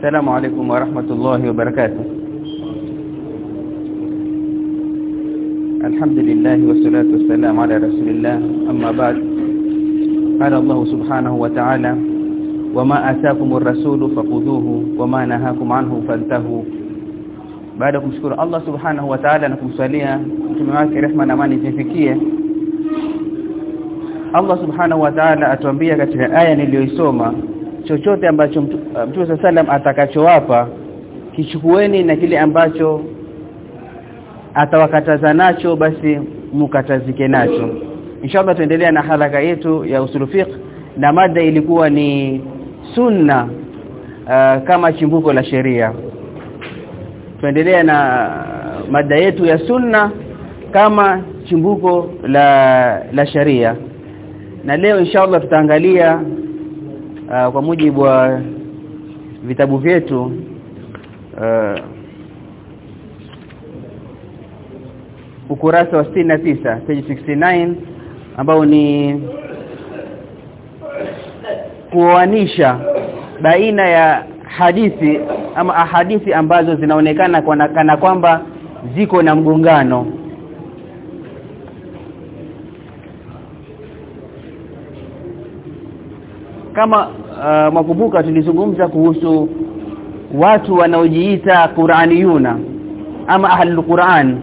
السلام عليكم ورحمة الله وبركاته. الحمد لله والصلاة والسلام على رسول الله. أما بعد قال الله سبحانه وتعالى وما أتاكم الرسول فخذوه وما نهاكم عنه فانتهوا. بعدكم شكر الله سبحانه وتعالى. أنكم سليا أنتم معك رحمة نماني تفكية الله سبحانه وتعالى أتوانبيك في الآية اللي يسومها. Chochote ambacho Mtume uh, sallam atakachowapa kichukueni na kile ambacho atawakataza nacho basi mukatazike nacho. Inshallah tuendelea na halaka yetu ya usul fiqh na mada ilikuwa ni sunna uh, kama chimbuko la sheria. Tuendelea na mada yetu ya sunna kama chimbuko la la sharia na leo inshallah tutaangalia uh, kwa mujibu wa vitabu vyetu uh, ukurasa wa 69 page 69 ambao ni kuoanisha baina ya hadithi ama ahadithi ambazo zinaonekana kana kwamba ziko na mgongano kama uh, makumbuka tulizungumza kuhusu watu wanaojiita Qur'aniyuna ama ahlul Qur'an.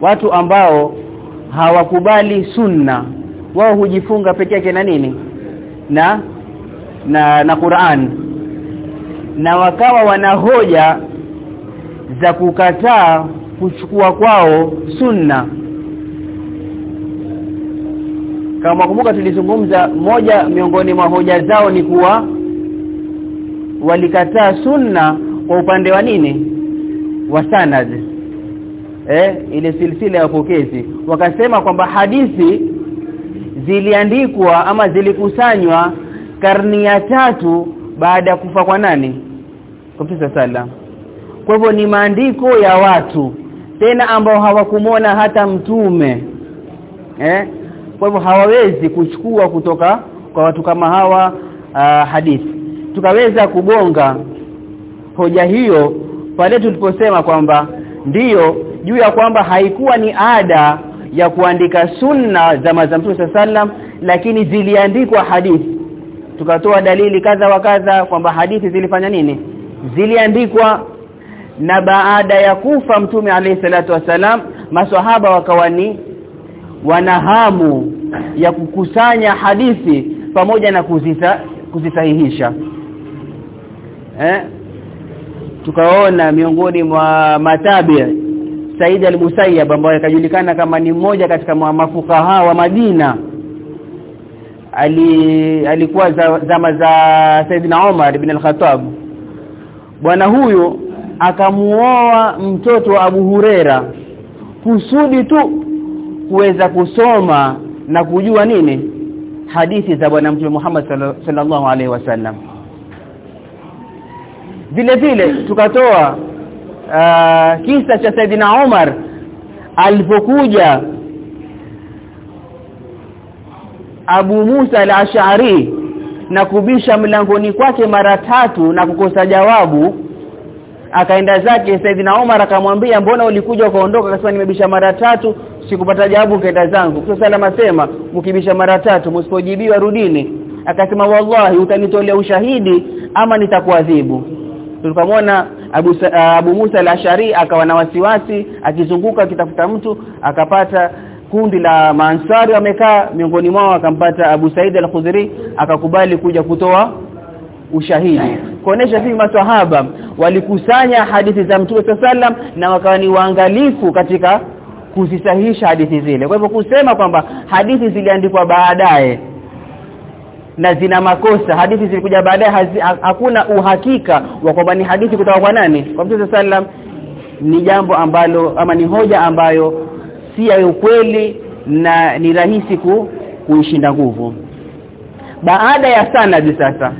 Watu ambao hawakubali sunna. Wao hujifunga peke yake na nini? Na na na Qur'an. Na wakawa wanahoja za kukataa kuchukua kwao sunna kama kumbuka tulizungumza moja miongoni mwa hoja zao ni kuwa walikataa sunna kwa upande wa nini? Wa sanad. Eh ile silsila ya pokezi wakasema kwamba hadithi ziliandikwa ama zilikusanywa karni ya tatu baada ya kufa kwa nani? Mtume sallam. Kwa hivyo ni maandiko ya watu tena ambao hawakumona hata mtume. Eh kwa hivyo hawawezi kuchukua kutoka kwa watu kama hawa uh, hadithi. Tukaweza kugonga hoja hiyo pale tuliposema kwamba ndiyo juu ya kwamba haikuwa ni ada ya kuandika sunna za mazamtu sallam lakini ziliandikwa hadithi. Tukatoa dalili kadha wa kadha kwamba hadithi zilifanya nini? Ziliandikwa. Na baada ya kufa mtume alayhi salatu wasalam maswahaba wakawa ni wanahamu ya kukusanya hadithi pamoja na kuzita kuzisahihisha. Eh? Tukaona miongoni mwa matabi Said al-Musayyab ambaye akajulikana kama ni mmoja katika mafukaha wa Madina. Ali alikuwa za, zama za Saidina Omar ibn al-Khattab. Bwana huyo akamuoa mtoto wa Abu Hurera kusudi tu kuweza kusoma na kujua nini? Hadithi za bwana mtume Muhammad sallallahu alaihi wasallam. Vile vile tukatoa uh, kisa cha Saidina Umar alipokuja Abu Musa al-Ash'ari na kubisha mlangoni kwake mara tatu na kukosa jawabu akaenda zake Saidina Omar akamwambia mbona ulikuja ukaondoka? Akasema nimebisha mara tatu sikupata jawabu kaenda zangu. Kwa salama sema mkibisha mara tatu msipojibiwa rudini. Akasema wallahi utanitolea ushahidi ama nitakuadhibu. Tulikamwona Abu, Abu Musa al-Ashari akawa na wasiwasi akizunguka akitafuta mtu akapata kundi la maansari wamekaa miongoni mwao akampata Abu Said al-Khudri akakubali kuja kutoa ushahidi. Kuonesha hivi maswahaba walikusanya hadithi za Mtume sallam na wakawa ni waangalifu katika kuzisahihisha hadithi zile. Kwa hivyo kusema kwamba hadithi ziliandikwa baadaye na zina makosa hadithi zilikuja baadaye hakuna uhakika wa kwamba ni hadithi kutoka kwa nani. Kwa Mtume sallam ni jambo ambalo ama ni hoja ambayo si ya ukweli na ni rahisi ku, kuishinda nguvu. Baada ya sanadi sasa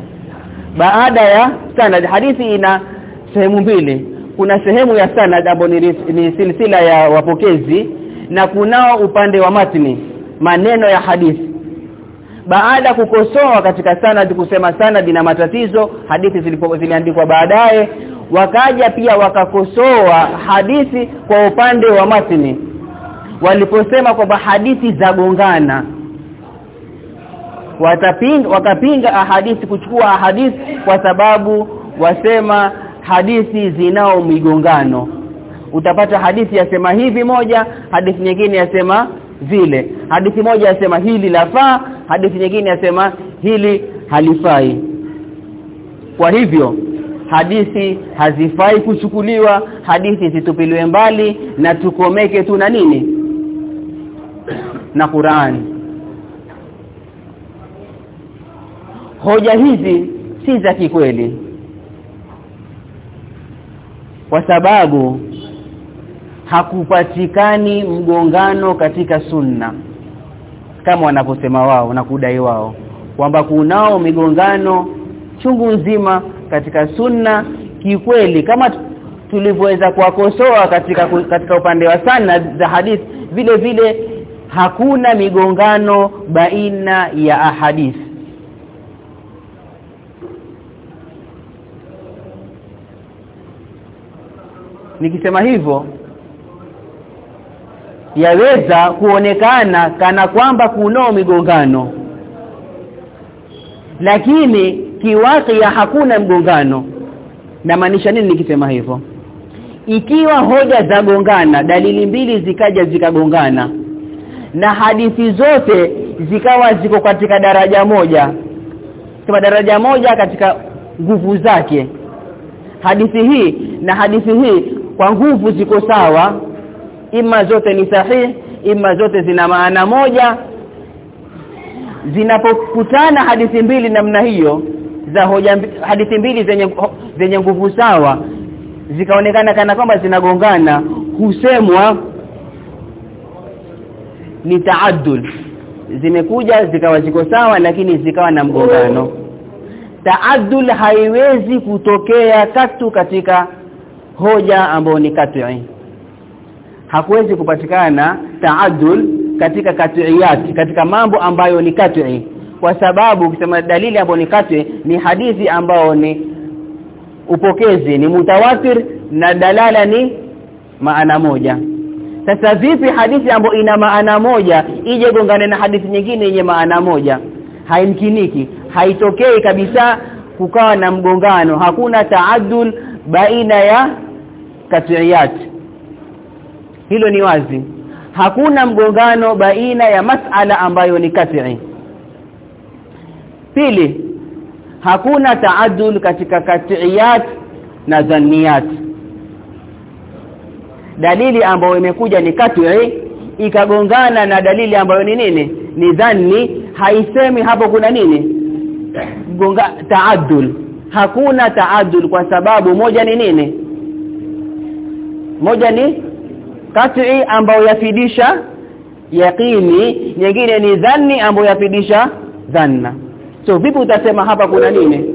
baada ya sanad hadithi ina sehemu mbili. Kuna sehemu ya sanad ambayo ni, ni silsila ya wapokezi na kunao upande wa matni maneno ya hadithi. Baada kukosoa katika sanad kusema sanad ina matatizo hadithi ziliandikwa baadaye wakaja pia wakakosoa hadithi kwa upande wa matni. Waliposema kwamba hadithi za gongana watapinga wakapinga ahadithi kuchukua ahadithi kwa sababu wasema hadithi zinao migongano. Utapata hadithi yasema hivi moja hadithi nyingine yasema vile. Hadithi moja yasema hili lafaa hadithi nyingine yasema hili halifai. Kwa hivyo hadithi hazifai kuchukuliwa hadithi zitupiliwe mbali na tukomeke tu na nini? Na Qur'an hoja hizi si za kikweli. Kwa sababu hakupatikani mgongano katika sunna kama wanavyosema wao na kudai wao kwamba kunao migongano chungu nzima katika sunna kikweli kama tulivyoweza kuwakosoa katika katika upande wa sana za hadith vile vile hakuna migongano baina ya ahadith nikisema hivyo yaweza kuonekana kana kwamba kunao migongano. Lakini kiwaki ya hakuna mgongano. Na maanisha nini nikisema hivyo? Ikiwa hoja za gongana dalili mbili zikaja zikagongana na hadithi zote zikawa ziko katika daraja moja kama daraja moja katika nguvu zake. Hadithi hii na hadithi hii kwa nguvu ziko sawa ima zote ni sahihi ima zote zina maana moja. Zinapokutana hadithi mbili namna hiyo za hoja hadithi mbili zenye zenye nguvu sawa zikaonekana kana kwamba zinagongana husemwa ni taaddul. Zimekuja zikawa ziko sawa lakini zikawa na mgongano. Taaddul haiwezi kutokea katu katika hoja ambayo ni kat'i. Hakuwezi kupatikana taadul katika kat'iyat katika mambo ambayo ni kat'i. Kwa sababu ukisema dalili ambayo ni kat'i ni hadithi ambayo ni upokezi ni mutawatir na dalala ni maana moja. Sasa vipi hadithi ambayo ina maana moja ije gongane na hadithi nyingine yenye maana moja? Haimkiniki haitokei kabisa kukawa na mgongano. Hakuna taadul baina ya katiyat hilo ni wazi. Hakuna mgongano baina ya masala ambayo ni katii pili hakuna taadul katika kat'iyat na dhanniyat. Dalili ambayo imekuja ni katii ikagongana na dalili ambayo ni nini? Ni dhanni. Haisemi hapo kuna nini? Gonga taadul hakuna taadul kwa sababu moja ni nini? Moja ni kat'i ambayo yafidisha yaqini nyingine ni dhanni ambayo yafidisha dhanna. So vipi utasema hapa kuna nini?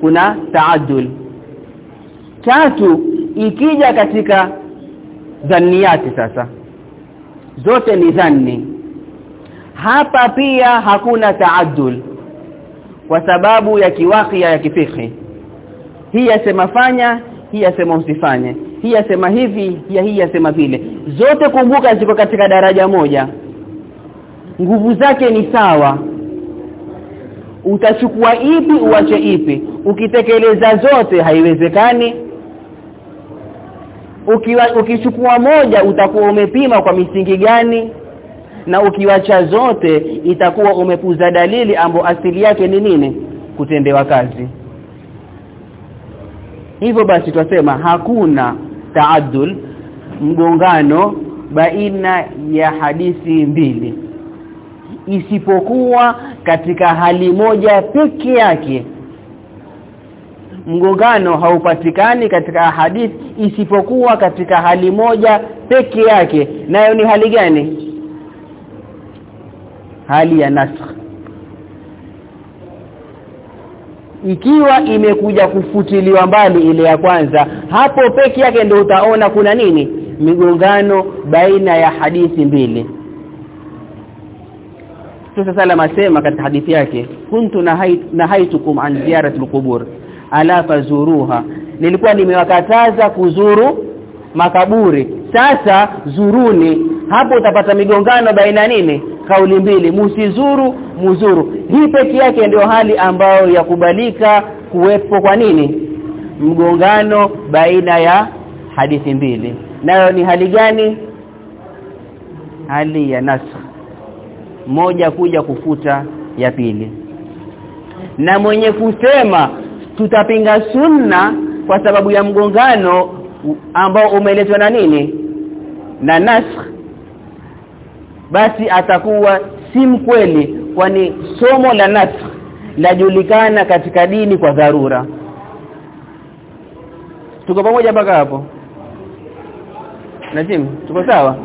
Kuna taadul tatu ikija katika dhanniati sasa. Zote ni dhanni. Hapa pia hakuna taadul kwa sababu ya kiwakia ya kifikhi. Hii yasema fanya hii yasema usifanye. Hii yasema hivi ya hii yasema vile. Zote kumbuka ziko katika daraja moja. Nguvu zake ni sawa. Utachukua ipi uache ipi? Ukitekeleza zote haiwezekani. Ukiwa ukichukua moja utakuwa umepima kwa misingi gani na ukiwacha zote itakuwa umepuza dalili ambayo asili yake ni nini? Kutendewa kazi. Hivyo basi twasema hakuna taadul mgongano baina ya hadithi mbili. Isipokuwa katika hali moja peke yake. Mgongano haupatikani katika hadithi isipokuwa katika hali moja peke yake. Nayo ni hali gani hali ya nasakh ikiwa imekuja kufutiliwa mbali ile ya kwanza hapo peke yake ndio utaona kuna nini? Migongano baina ya hadithi mbili. Mtume sallam asema katika hadithi yake kuntu nahaitukum an ziyaratil alqubur ala fazuruha. Nilikuwa nimewakataza kuzuru makaburi. Sasa zuruni. Hapo utapata migongano baina nini kauli mbili musizuru muzuru. Hii peke yake ndio hali ambayo yakubalika kuwepo kwa nini? Mgongano baina ya hadithi mbili. Nayo ni hali gani? Hali ya nasr moja kuja kufuta ya pili. Na mwenye kusema tutapinga sunna kwa sababu ya mgongano ambao umeletwa na nini? Na nasr basi atakuwa si mkweli kwani somo la nasr lajulikana katika dini kwa dharura. Tuko pamoja mpaka hapo? Najim tuko sawa?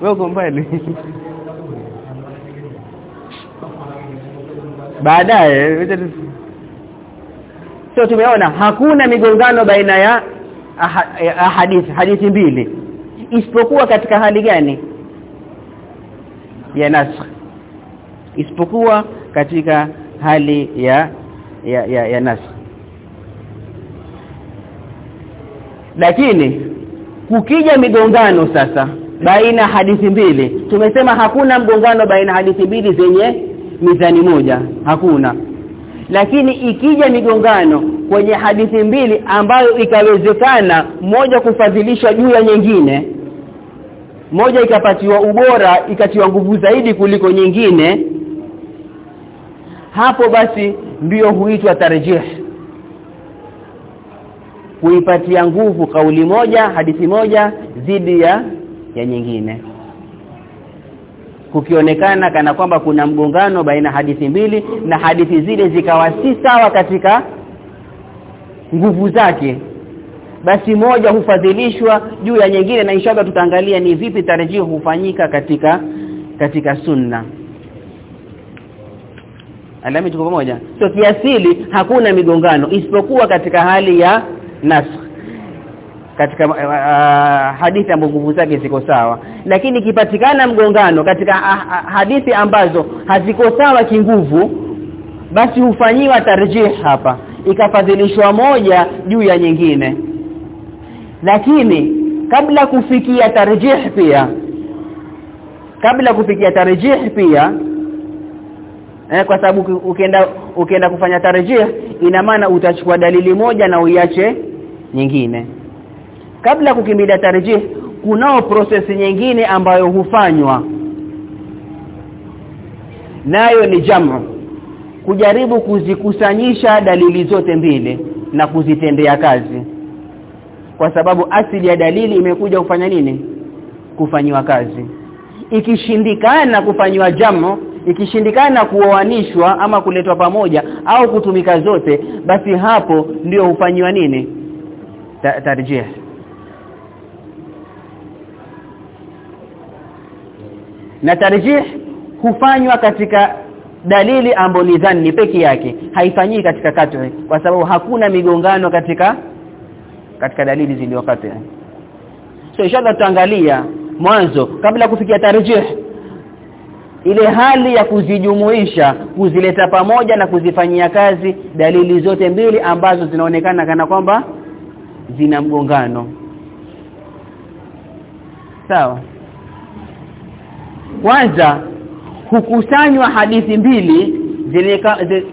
Wewe uko mbali. Baadaye so tumeona hakuna migongano baina ya ahadithi hadithi mbili isipokuwa katika hali gani? Ya nasr isipokuwa katika hali ya ya ya, ya nasr lakini kukija migongano sasa baina hadithi mbili tumesema hakuna mgongano baina hadithi mbili zenye mizani moja. Hakuna. Lakini ikija migongano kwenye hadithi mbili ambayo ikawezekana moja kufadhilisha juu ya nyingine moja ikapatiwa ubora ikatiwa nguvu zaidi kuliko nyingine. Hapo basi ndiyo huitwa tarjih. Kuipatia nguvu kauli moja hadithi moja dhidi ya ya nyingine. Kukionekana kana kwamba kuna mgongano baina hadithi mbili na hadithi zile zikawa si sawa katika nguvu zake basi moja hufadhilishwa juu ya nyingine na inshallah tutaangalia ni vipi tarjih hufanyika katika katika sunna. Alami tuko pamoja? So kiasili hakuna migongano isipokuwa katika hali ya nas katika uh, hadithi ambazo nguvu zake ziko sawa. Lakini ikipatikana mgongano katika uh, uh, hadithi ambazo haziko sawa kinguvu basi hufanyiwa tarjih hapa. Ikafadhilishwa moja juu ya nyingine lakini kabla kufikia tarjih pia kabla kufikia tarjih pia eh, kwa sababu ukienda ukienda kufanya tarjih ina maana utachukua dalili moja na uiache nyingine. Kabla kukimbilia tarjih kunao prosesi nyingine ambayo hufanywa. Nayo ni jamu kujaribu kuzikusanyisha dalili zote mbili na kuzitendea kazi kwa sababu asili ya dalili imekuja kufanya nini? Kufanywa kazi. Ikishindikana kufanywa jamu ikishindikana kuoanishwa ama kuletwa pamoja au kutumika zote basi hapo ndio hufanywa nini? Ta tarjih. Na tarjih hufanywa katika dalili ambayo ni dhanni peke yake haifanyii katika katwe kwa sababu hakuna migongano katika katika dalili zilizokata. So inshallah tutaangalia mwanzo kabla kufikia tarjih ile hali ya kuzijumuisha kuzileta pamoja na kuzifanyia kazi dalili zote mbili ambazo zinaonekana kana kwamba zina mgongano. Sawa. Kwanza hukusanywa hadithi mbili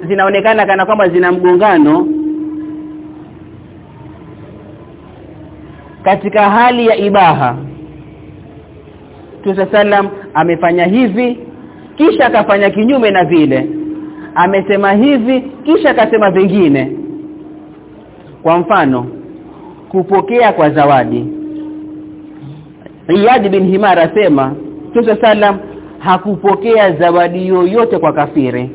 zinaonekana kana kwamba zina mgongano katika hali ya ibaha. Tusa sallam amefanya hivi kisha akafanya kinyume na vile. Amesema hivi kisha akasema vingine. Kwa mfano kupokea kwa zawadi. Iyad bin Himar asema Tusa sallam hakupokea zawadi yoyote kwa kafiri.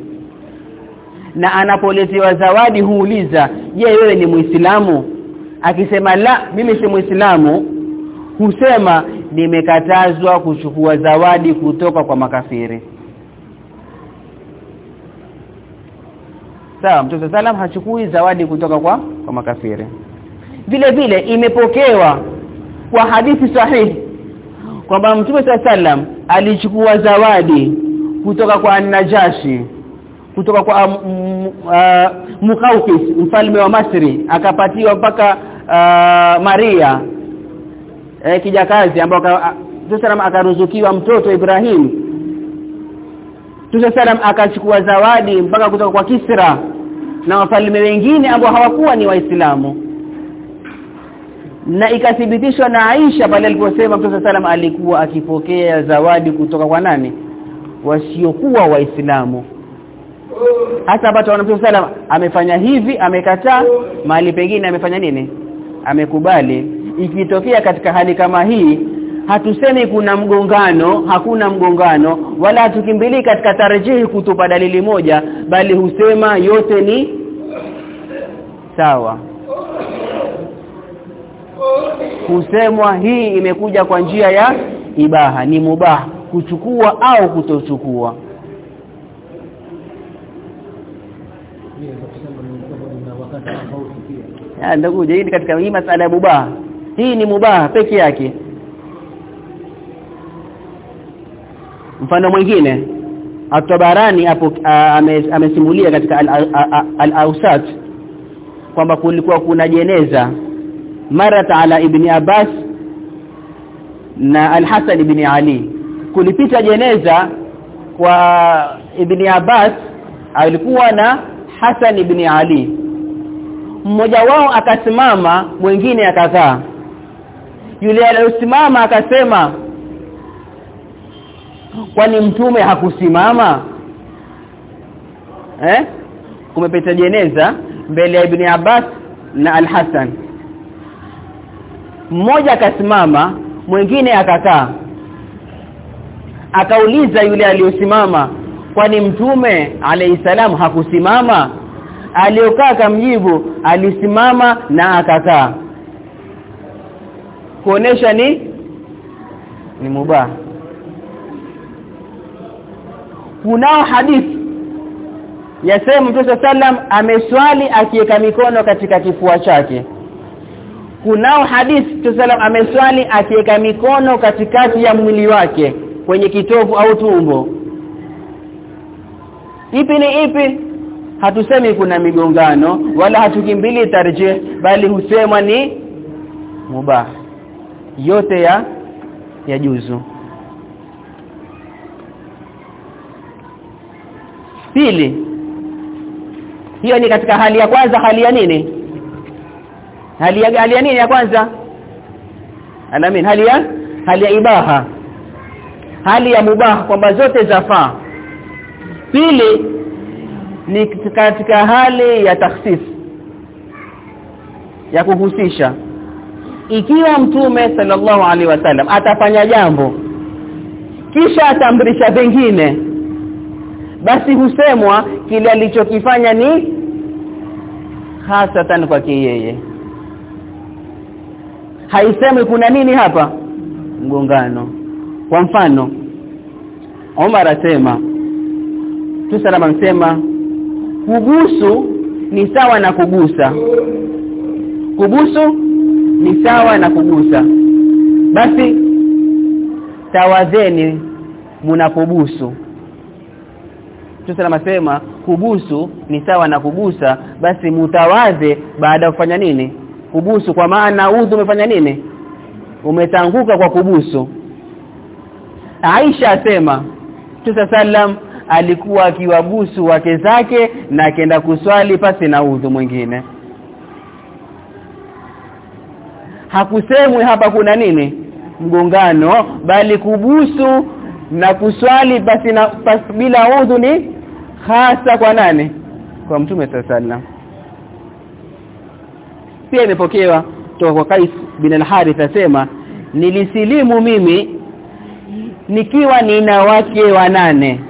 Na anapoletewa zawadi huuliza je wewe ni muislamu akisema la mimi si muislamu husema nimekatazwa kuchukua zawadi kutoka kwa makafiri. Sawa mtume salam hachukui zawadi kutoka kwa kwa makafiri. Vile vile imepokewa kwa hadithi sahihi kwamba mtume sallam alichukua zawadi kutoka kwa Najashi kutoka kwa um, uh, Mukaukis mfalme wa Masri akapatiwa mpaka uh, Maria eh, kijakazi ambao Tusalam akaruzukiwa mtoto Ibrahim. Tusalam akachukua zawadi mpaka kutoka kwa Kisra na wafalme wengine ambao hawakuwa ni waislamu. Na ikathibitishwa na Aisha pale aliposema Mtume salam alikuwa akipokea zawadi kutoka kwa nani? Wasiokuwa waislamu. Hasa hapa tunaona Mtume salam amefanya hivi amekataa mahali pengine amefanya nini amekubali. Ikitokea katika hali kama hii hatusemi kuna mgongano hakuna mgongano wala tukimbili katika tarjihi kutupa dalili moja bali husema yote ni sawa. Husemwa hii imekuja kwa njia ya ibaha ni mubaha kuchukua au kutochukua ndio hii katika hii masala ya mubaha hii ni mubaha peke yake. Mfano mwingine At-Tabarani hapo amesimulia katika al-Ausat kwamba kulikuwa kuna jeneza marat ala ibni Abbas na Al-Hasan ibn Ali. Kulipita jeneza kwa ibni Abbas alikuwa na Hasan ibn Ali mmoja wao akasimama mwingine akakaa yule aliyosimama akasema kwani mtume hakusimama? Eh? Kumepita jeneza mbele ya ibn Abbas na Al-Hasan. Mmoja akasimama mwingine akakaa akauliza yule aliyosimama kwani mtume alayhisalam hakusimama aliyokaa akamjibu alisimama na akakaa. Kuonesha ni ni mubah. Kunao hadithi yasema Mtume sallam ameswali akiweka mikono katika kifua chake. Kunao hadithi Mtume sallam ameswali akiweka mikono katikati ya mwili wake kwenye kitovu au tumbo. Ipi ni ipi hatusemi kuna migongano wala hatukimbili tarjih bali husemwa ni mubah. Yote ya ya juzu. Pili hiyo ni katika hali ya kwanza hali ya nini? Hali ya hali ya nini ya kwanza? Alamin hali ya hali ya ibaha. Hali ya mubah kwamba zote zafaa. Pili ni katika hali ya takhsis ya kuhusisha. Ikiwa mtume sallallahu alaihi wasallam atafanya jambo kisha atamrisha vingine basi husemwa kile alichokifanya ni hasatan kwake yeye. Haisemwi kuna nini hapa? Mgongano. Kwa mfano Omar asema tu salama msema kubusu ni sawa na kugusa. Kubusu ni sawa na kugusa. Basi tawadheni mnapobusu Tusalama sema kubusu ni sawa na kugusa. Basi mutawaze baada ya kufanya nini? Kubusu kwa maana udhu umefanya nini? Umetanguka kwa kubusu Aisha asema Tusa sallam alikuwa akiwabusu wake zake na akenda kuswali pasi na udhu mwingine. Hakusemwi hapa kuna nini? Mgongano bali kubusu na kuswali basi na pas, bila udhu ni hasa kwa nani? Kwa mtume sallam. Pia imepokewa kutoka kwa Kais bin al-Harith asema nilisilimu mimi nikiwa nina wake wanane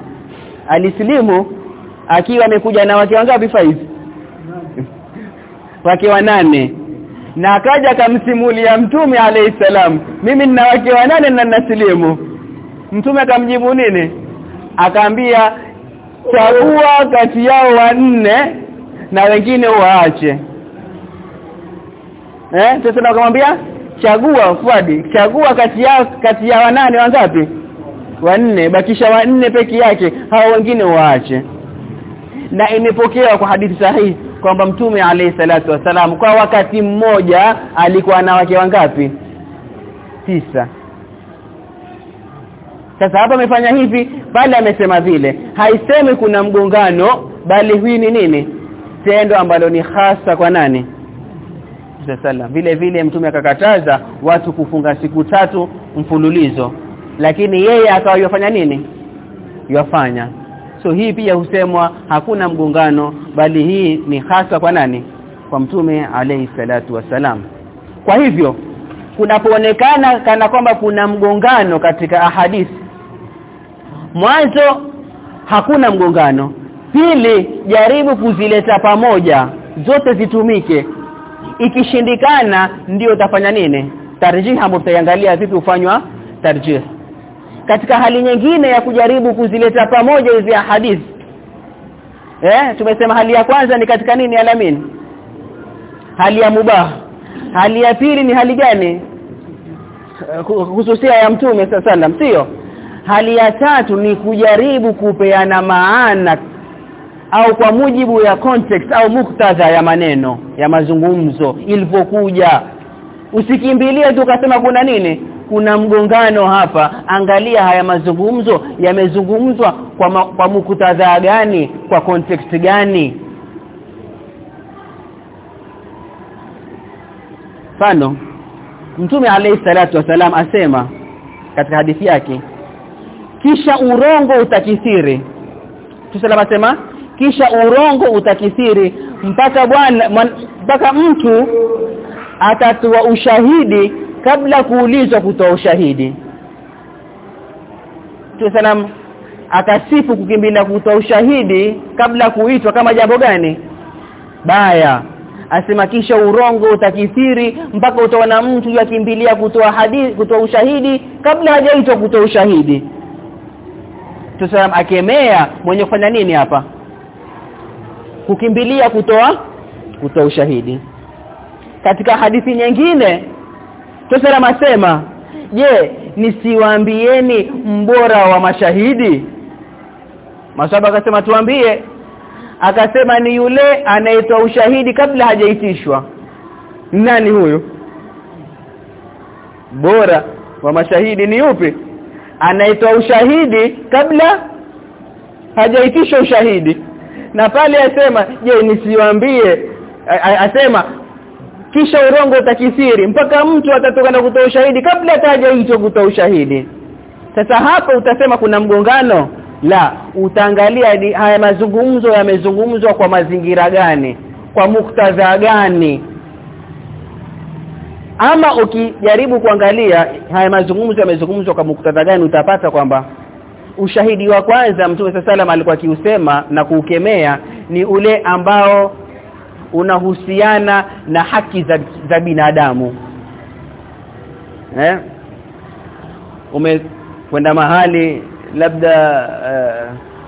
alisilimu akiwa amekuja na wake wangapi five wake wanane. Na akaja akamsimulia mtume alayhi salam mimi nina wake wanane na nasilimu mtume akamjibu nini? Akaambia chagua kati yao wanne na wengine waache eh sasa akamwambia chagua fuadi chagua kati yao kati ya wanane wangapi wanne bakisha wanne peke yake hao wengine waache. Na imepokewa kwa hadithi sahihi kwamba mtume alayhi salatu wasalam kwa wakati mmoja alikuwa na wake wangapi? Tisa. Sasa hapa amefanya hivi bali amesema vile. Haisemi kuna mgongano bali hii ni nini? Tendo ambalo ni hasa kwa nani? Sala vile vile mtume akakataza watu kufunga siku tatu mfululizo lakini yeye akawa yafanya nini? Yafanya so hii pia husemwa hakuna mgongano bali hii ni hasa kwa nani? Kwa mtume alayhi salatu wasalam kwa hivyo kunapoonekana kana kwamba kuna mgongano katika ahadithi mwanzo hakuna mgongano. Pili jaribu kuzileta pamoja zote zitumike. Ikishindikana ndio utafanya nini? Tarjih hapo utaangalia vipi ufanywa tarjih katika hali nyingine ya kujaribu kuzileta pamoja hizi hadithi eh tumesema hali ya kwanza ni katika nini alamin? Hali ya mubah. Hali ya pili ni hali gani? Hususia ya mtume sallam sio? Hali ya tatu ni kujaribu kupeana maana au kwa mujibu ya context au muktadha ya maneno ya mazungumzo ilivyokuja usikimbilie tu ukasema kuna nini kuna mgongano hapa. Angalia haya mazungumzo. Yamezungumzwa kwa ma, kwa mkutadha gani? Kwa context gani? Mfano mtume alayhi salatu wasalam asema katika hadithi yake kisha urongo utakithiri. Tusalama sema kisha urongo utakithiri mpaka bwana mpaka mtu atatoa ushahidi kabla kuulizwa kutoa ushahidi. Tusalam akasifu kukimbilia kutoa ushahidi kabla kuitwa kama jambo gani? Baya. Asema kisha urongo utakithiri mpaka utaona mtu yakimbilia kutoa hadithi kutoa ushahidi kabla hajaitwa kutoa ushahidi. Tusalam akemea mwenye kufanya nini hapa? Kukimbilia kutoa kutoa ushahidi. Katika hadithi nyingine tusalam asema je nisiwaambieni mbora wa mashahidi? Masaba akasema tuambie. Akasema ni yule anayetoa ushahidi kabla hajaitishwa. Nani huyo bora wa mashahidi ni yupi? Anayetoa ushahidi kabla hajaitishwa ushahidi. Na pale asema je nisiwaambie? Asema kisha urongo utakisiri mpaka mtu atatoka na kutoa ushahidi kabla hajaitwa kutoa ushahidi. Sasa hapo utasema kuna mgongano? La utaangalia haya mazungumzo yamezungumzwa kwa mazingira gani? Kwa muktadha gani? Ama ukijaribu kuangalia haya mazungumzo yamezungumzwa kwa muktadha gani utapata kwamba ushahidi wa kwanza Mtume sallam alikuwa akiusema na kuukemea ni ule ambao unahusiana na haki za, za binadamu. Eh? Umekwenda mahali labda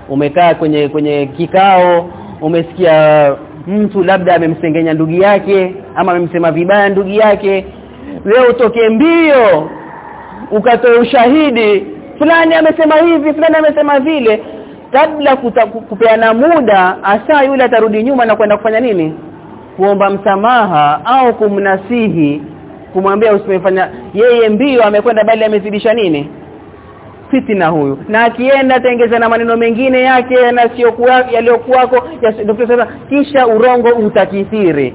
uh, umekaa kwenye kwenye kikao umesikia mtu labda amemsengenya ndugu yake ama amemsema vibaya ndugu yake leo utoke mbio ukatoa ushahidi fulani amesema hivi fulani amesema vile kabla kupeana muda asa yule atarudi nyuma na kwenda kufanya nini kuomba msamaha au kumnasihi kumwambia usimefanya yeye mbio amekwenda bali amezidisha nini? Fitina huyu. Na akienda tengeza na maneno mengine yake na sio yaliyokuwako ya, kisha urongo utakithiri.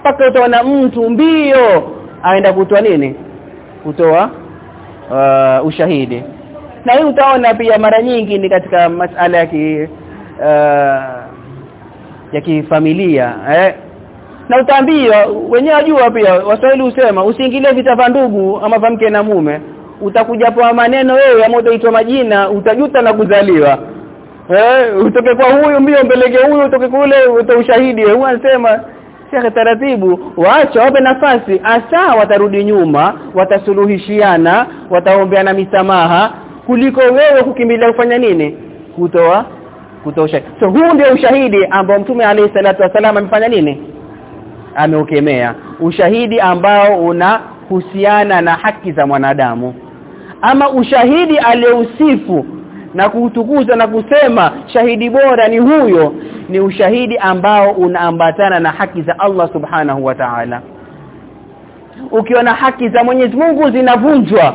Mpaka utaona mtu mbio aenda kutoa nini? Kutoa uh, ushahidi. Na hii utaona pia mara nyingi ni katika masala ya ki uh, ya kifamilia eh na utaambiwa wenyewe wajua pia waswahili husema usiingilie vita vya ndugu ama vya mke na mume. Utakuja kwa maneno wewe ama utaitwa majina utajuta na kuzaliwa. Eh utoke kwa huyu mbio mbeleke huyu utoke kule utaushahidi huyu anasema Sheikh taratibu waacha wape nafasi asa watarudi nyuma watasuluhishiana wataombeana misamaha kuliko wewe kukimbilia kufanya nini? Kutoa kutoa ushahidi so huu ndio ushahidi ambao mtume alayhi salatu wasallam amefanya nini ameukemea. Ushahidi ambao unahusiana na haki za mwanadamu. Ama ushahidi aliyousifu na kuutukuza na kusema shahidi bora ni huyo ni ushahidi ambao unaambatana na haki za Allah subhanahu wa ta'ala. Ukiona haki za Mwenyezi Mungu zinavunjwa.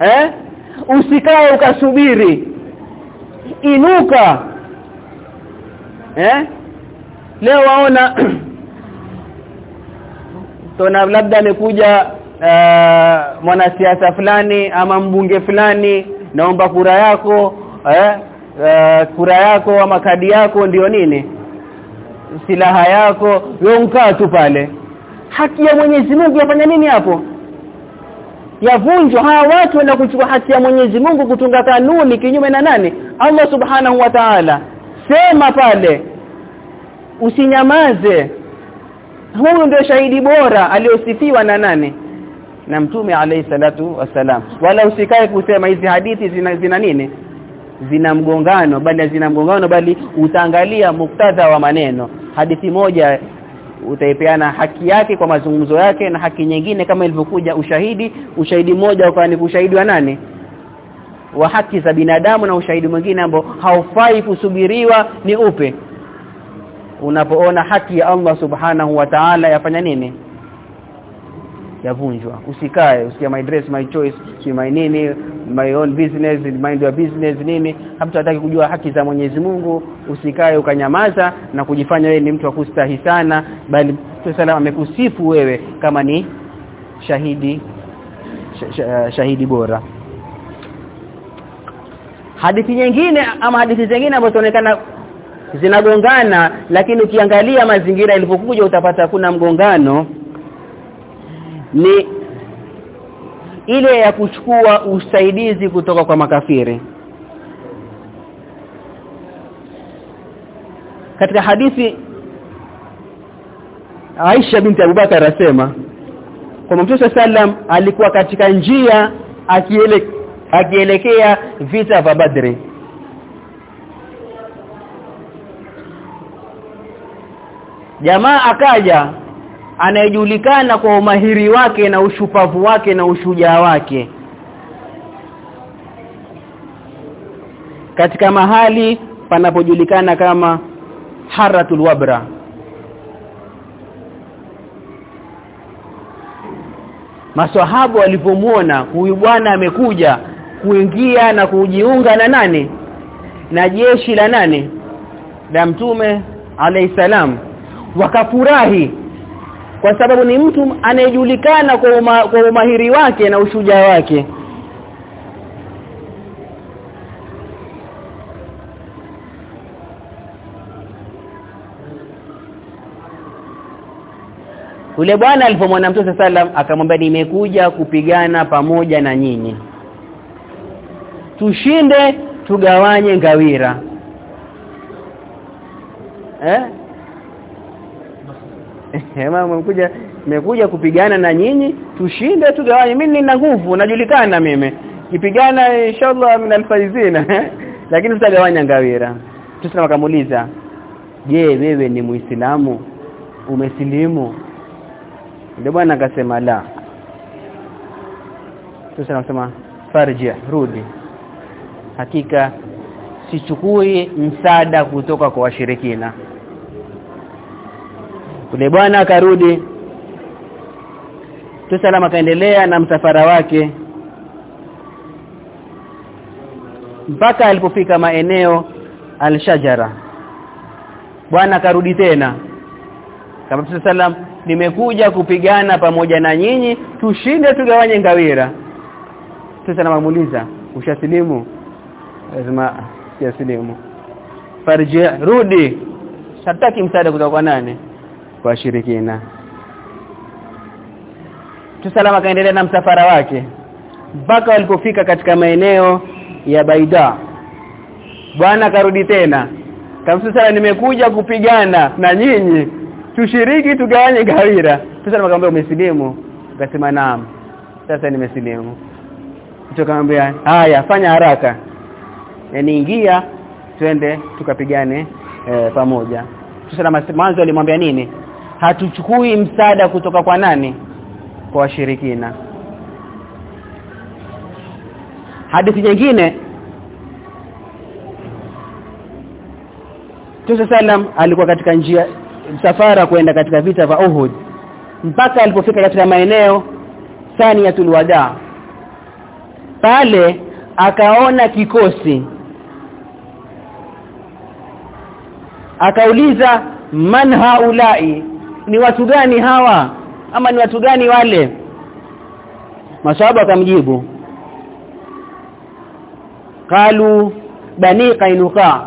Eh? Usikae ukasubiri. Inuka. Eh leo waona tuna labda amekuja uh, mwanasiasa fulani ama mbunge fulani naomba kura yako eh uh, kura yako ama kadi yako ndio nini? Silaha yako wewe ukaa tu pale. Haki ya Mwenyezi Mungu yafanya nini hapo? Yavunjwa. Hawa watu wenda kuchukua haki ya Mwenyezi Mungu kutunga kanuni kinyume na nani? Allah Subhanahu wa Ta'ala. Sema pale usinyamaze. Huyu ndio shahidi bora aliyosifiwa na nane na mtume alayhi salatu wasalam wala usikae kusema hizi hadithi zina, zina nini? Zina mgongano bali zina mgongano bali utaangalia muktadha wa maneno. Hadithi moja utaipeana haki yake kwa mazungumzo yake na haki nyingine kama ilivyokuja ushahidi. Ushahidi mmoja ukawa ni ushahidi wa nani? Wa haki za binadamu na ushahidi mwingine ambao haufai kusubiriwa ni upe unapoona haki ya Allah subhanahu wa ta'ala yafanya nini? Yavunjwa. Usikae usikia my dress my choice si my nini my own business mind your business nini. Hamtu hataki kujua haki za Mwenyezi Mungu usikae ukanyamaza na kujifanya wewe ni mtu wa kustahi sana bali sallam amekusifu wewe kama ni shahidi sh sh shahidi bora. Hadithi nyingine ama hadithi zingine ambazo zinaonekana zinagongana lakini ukiangalia mazingira ilipokuja utapata kuna mgongano. Ni ile ya kuchukua usaidizi kutoka kwa makafiri. Katika hadithi Aisha binti Abubakar asema kwa Mtume sallam alikuwa katika njia akiele, akielekea vita vya Badri jamaa akaja anayejulikana kwa umahiri wake na ushupavu wake na ushujaa wake. Katika mahali panapojulikana kama Haratul Wabra. Maswahabu walipomuona huyu bwana amekuja kuingia na kujiunga na nani? Na jeshi la nani? La mtume alayhisalam wakafurahi kwa sababu ni mtu anayejulikana kwa, uma, kwa umahiri wake na ushujaa wake Yule bwana alipomwona Mtume sallam akamwambia nimekuja kupigana pamoja na nyinyi. Tushinde tugawanye ngawira. Eh? Ema mmekuja mmekuja kupigana na nyinyi tushinde tugawanye mimi nina nguvu najulikana mimi. Kipigana inshallah min alfaizina lakini tutagawanya ngawira. Tusema kamuliza je wewe ni muislamu? Umesilimu? Ndio bwana akasema la. Tusema kusema farji rudi. Hakika sichukui msaada kutoka kwa washirikina Ule bwana akarudi. Tusalama akaendelea na msafara wake. Mpaka alipofika maeneo alshajara. Bwana akarudi tena. Kama Tusalam nimekuja kupigana pamoja na nyinyi tushinde tugawanye ngawira. Tusalama amuuliza ushasilimu? Lazima siyasilimu farji rudi. Sataki msaada kutoka kwa nani kwa shirikina Tusalama kaendelea na msafara wake. Mpaka walipofika katika maeneo ya Baida. Bwana karudi tena. Kamsala nimekuja kupigana na nyinyi. Tushiriki tugawanye gawira. Tusalama akamwambia umesilimu? Akasema naam. Sasa nimesilimu. Tukamwambia haya fanya haraka. Yani ingia twende tukapigane e, pamoja. Tusalama mwanzo alimwambia nini hatuchukui msaada kutoka kwa nani? Kwa washirikina. Hadithi nyingine. Mtume sallam alikuwa katika njia msafara kwenda katika vita vya Uhud. Mpaka alipofika katika maeneo Saniyatul Wada. Pale akaona kikosi. Akauliza man haulai ni watu gani hawa? Ama ni watu gani wale? Masahaba akamjibu kalu bani kainuka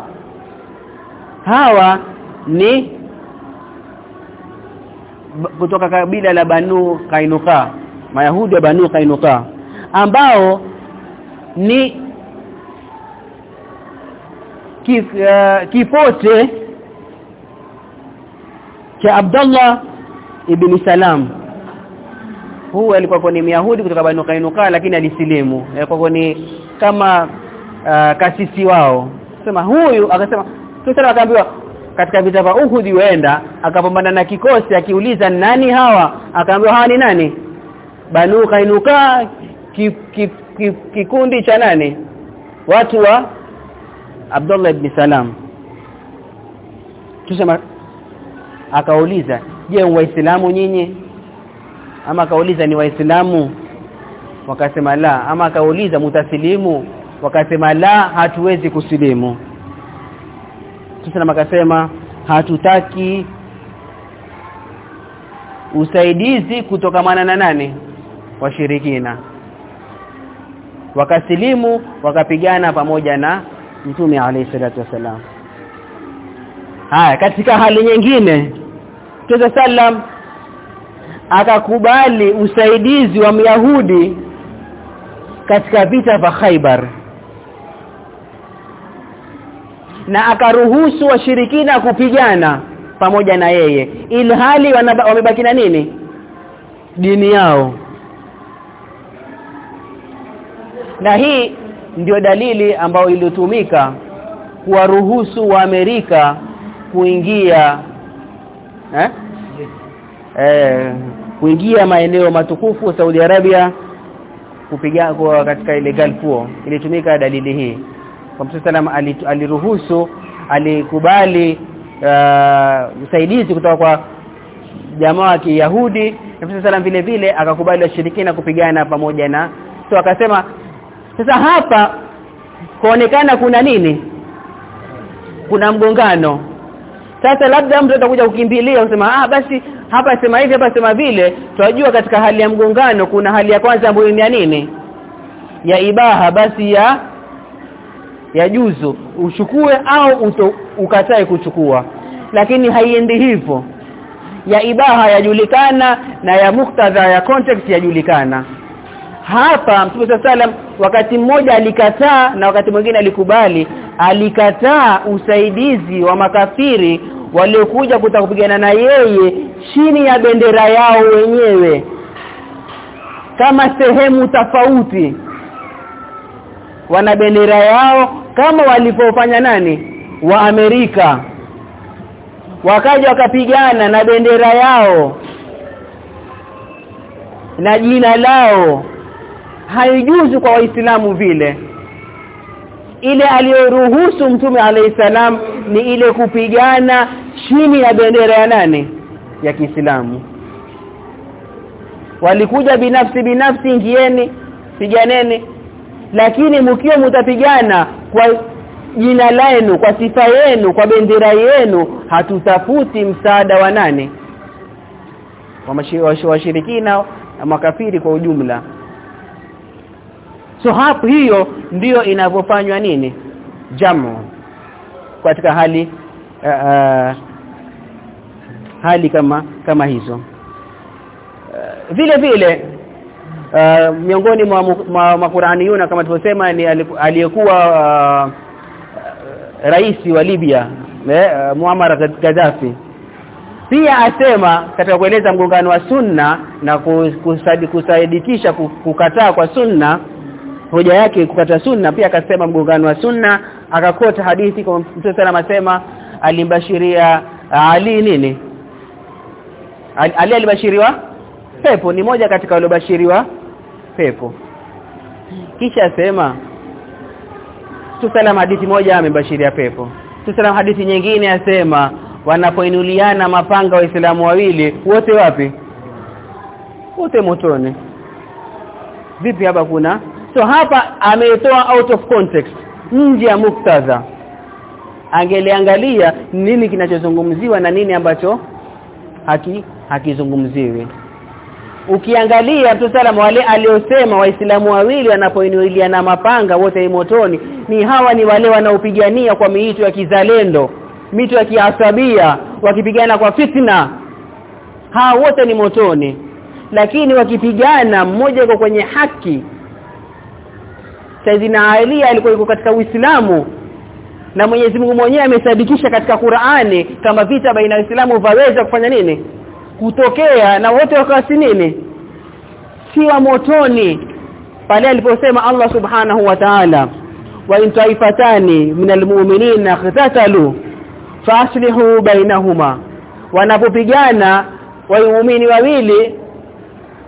hawa ni kutoka kabila la banu kainuka mayahudi wa banu kainuka ambao ni kif, uh, kipote cha Abdullah ibn Salam. Huu alikuwa ni Myahudi kutoka Banu Kainuka lakini alisilimu. Alikuwa ni kama uh, kasisi wao. Sema huyu akasema tutaona akaambiwa katika vita vya Uhud huenda akapambana na kikosi akiuliza nani hawa? Akaambiwa hawa ni nani? Banu Kainuka kikundi ki, ki, kikundi cha nani? Watu wa Abdullah ibn Salam. Tusema akauliza je waislamu nyinyi? Ama akauliza ni waislamu? Wakasema la. Ama akauliza mutasilimu? Wakasema la hatuwezi kusilimu. Tusema akasema hatutaki usaidizi kutokamana na nani? Washirikina. Wakasilimu wakapigana pamoja na mtume alayhi salatu wasalam haya katika hali nyingine Mtume sallam akakubali usaidizi wa Myahudi katika vita vya Khaibar na akaruhusu washirikina kupigana pamoja na yeye ilhali wamebaki na nini? Dini yao. Na hii ndio dalili ambayo ilitumika kuwaruhusu wa Amerika kuingia eh? Eh, kuingia maeneo matukufu Saudi Arabia kupiga kwa katika ile Gulf ilitumika dalili hii. Kwa Mtume salam aliruhusu alikubali uh, usaidizi kutoka kwa jamaa wa Kiyahudi. Na Mtume salam vile vile akakubali washirikina kupigana pamoja na so akasema sasa hapa kuonekana kuna nini? Kuna mgongano sasa labda mtu atakuja kukimbilia usema ah basi hapa sema hivi hapa sema vile. Tunajua katika hali ya mgongano kuna hali ya kwanza ambayo ni ya nini? Ya ibaha basi ya ya juzu. Uchukue au uto, ukatae kuchukua. Lakini haiendi hivyo. Ya ibaha yajulikana na ya muktadha ya context yajulikana. Hapa Mtume sallam wakati mmoja alikataa na wakati mwingine alikubali alikataa usaidizi wa makafiri waliokuja kutaka kupigana na yeye chini ya bendera yao wenyewe. Kama sehemu tofauti wana bendera yao kama walipofanya nani? Wa Amerika. Wakaja wakapigana na bendera yao na jina lao. Haijuzu kwa waislamu vile. Ile aliyoruhusu mtume alayhisalam ni ile kupigana chini ya bendera ya nane ya Kiislamu. Walikuja binafsi binafsi ngieni piganeni. Lakini mkiwa mtapigana kwa jina lenu kwa sifa yenu kwa bendera yenu hatutafuti msaada wa nane wa washirikina na makafiri kwa ujumla. So hapo hiyo ndiyo inavyofanywa nini? Jamu. Katika hali uh, hali kama kama hizo. Uh, vile vile uh, miongoni mwa, mwa makuraniyuna kama tulivyosema ni aliyekuwa uh, rais wa Libya uh, Muammar Gaddafi. Pia asema katika kueleza mgongano wa sunna na kusaidikisha kukataa kwa sunna hoja yake kukata sunna pia akasema mgongano wa sunna akakota hadithi kwa Mtume sana asema alimbashiria Ali nini Ali alibashiriwa pepo ni moja katika waliobashiriwa pepo. Kisha asema tusalam hadithi moja amebashiria pepo. Tusalam hadithi nyingine asema wanapoinuliana mapanga waislamu wawili wote wapi? Wote motoni. Vipi hapa kuna? So hapa ametoa out of context nje ya muktadha. Angeliangalia nini kinachozungumziwa na nini ambacho haki hakizungumziwi. Ukiangalia tusalama wale aliosema waislamu wawili wanapoinuilia na mapanga wote motoni ni hawa ni wale wanaopigania kwa miito ya kizalendo mito ya kiasabia wakipigana kwa fitna. Hawa wote ni motoni. Lakini wakipigana mmoja yuko kwenye haki. Saidina Ali alikuwa yuko katika Uislamu na Mwenyezi Mungu mwenyewe amesadikisha katika Qur'ani kama vita baina Waislamu vaweza kufanya nini? Kutokea na wote wakawa si nini? Siwa motoni. Pale aliposema Allah subhanahu wa ta'ala wa in taifatani minal mu'minina qatatalu faslihu bainahuma. Wanapopigana waumini wawili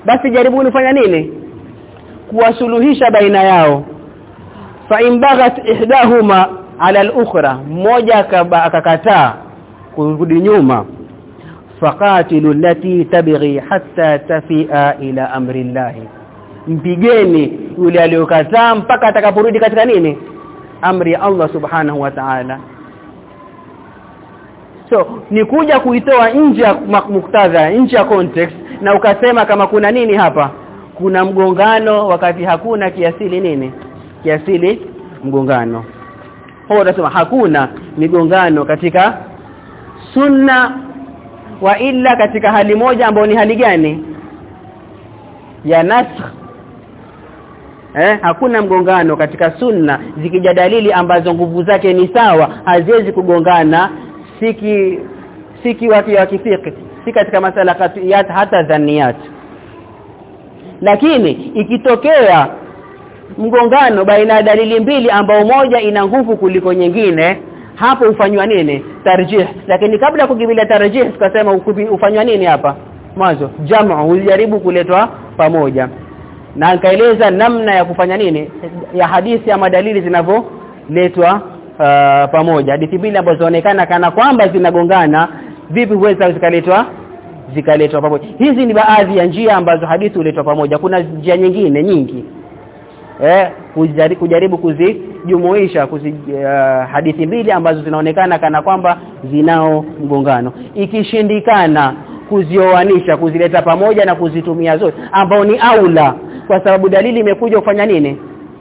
basi jaribuni fanya nini? Kuwasuluhisha baina yao. Fa in ihdahuma ala al-ukhra mmoja akakataa kurudi nyuma. Faqatilu allati tabghi hatta tafia ila amri llahi mpigeni yule aliyokataa mpaka atakaporudi katika nini? Amri ya Allah subhanahu wa ta'ala. So ni kuja kuitoa nje ya muktadha nje ya context na ukasema kama kuna nini hapa? Kuna mgongano wakati hakuna kiasili nini? Kiasili mgongano huwa tunasema hakuna migongano katika sunna wa illa katika hali moja ambayo ni hali gani? Ya nasakh eh hakuna mgongano katika sunna zikija dalili ambazo nguvu zake ni sawa haziwezi kugongana siki siki waki wa kifiki si katika masala hata dhaniyat. Lakini ikitokea mgongano baina ya dalili mbili ambao moja ina nguvu kuliko nyingine. Hapo ufanywa nini? Tarjih. Lakini kabla ya kugibilia tarjih tukasema ufanywa nini hapa? Mwanzo. Jamu ujaribu kuletwa pamoja. Na nikaeleza namna ya kufanya nini? Ya hadithi ama dalili zinavyoletwa uh, pamoja. Hadithi mbili ambazo zinaonekana kana kwamba zinagongana vipi huweza zikaletwa zikaletwa pamoja. Hizi ni baadhi ya njia ambazo hadithi huletwa pamoja. Kuna njia nyingine nyingi eh kujaribu, kujaribu kuzijumuisha kuzi, uh, hadithi mbili ambazo zinaonekana kana kwamba zinao mgongano. Ikishindikana kuzioanisha kuzileta pamoja na kuzitumia zote ambao ni aula. Kwa sababu dalili imekuja kufanya nini?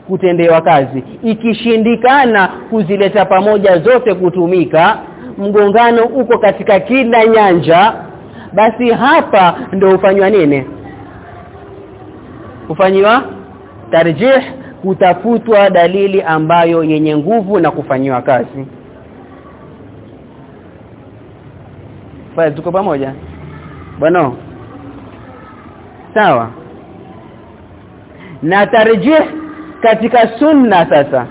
Kutendewa kazi. Ikishindikana kuzileta pamoja zote kutumika mgongano uko katika kila nyanja basi hapa ndio ufanywa nini? Ufanywa tarjih kutafutwa dalili ambayo yenye nguvu na kufanyiwa kazi. Faya tuko pamoja? Bwana sawa. Na tarjih katika sunna sasa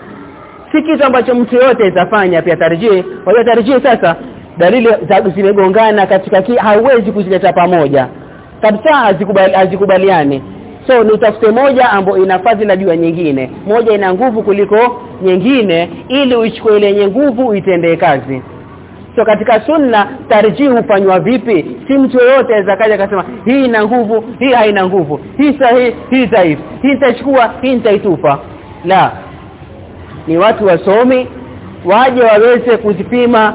si kitu ambacho mtu yote itafanya pia tarjih. Kwa hiyo tarjih sasa dalili zimegongana katika hauwezi kuzileta pamoja. Kabisa hazikubali hazikubaliani so ni utafute moja ambayo ina fadhila juu ya nyingine. Moja ina nguvu kuliko nyingine ili uichukue ile yenye nguvu uitendee kazi. So katika sunna tarjii hufanywa vipi? Si mtu yoyote azakaja kaja akasema hii ina nguvu hii haina nguvu. Hii sahihi hii dhaifu. Hii nitachukua hii nitaitupa. La ni watu wasomi waje waweze kuzipima.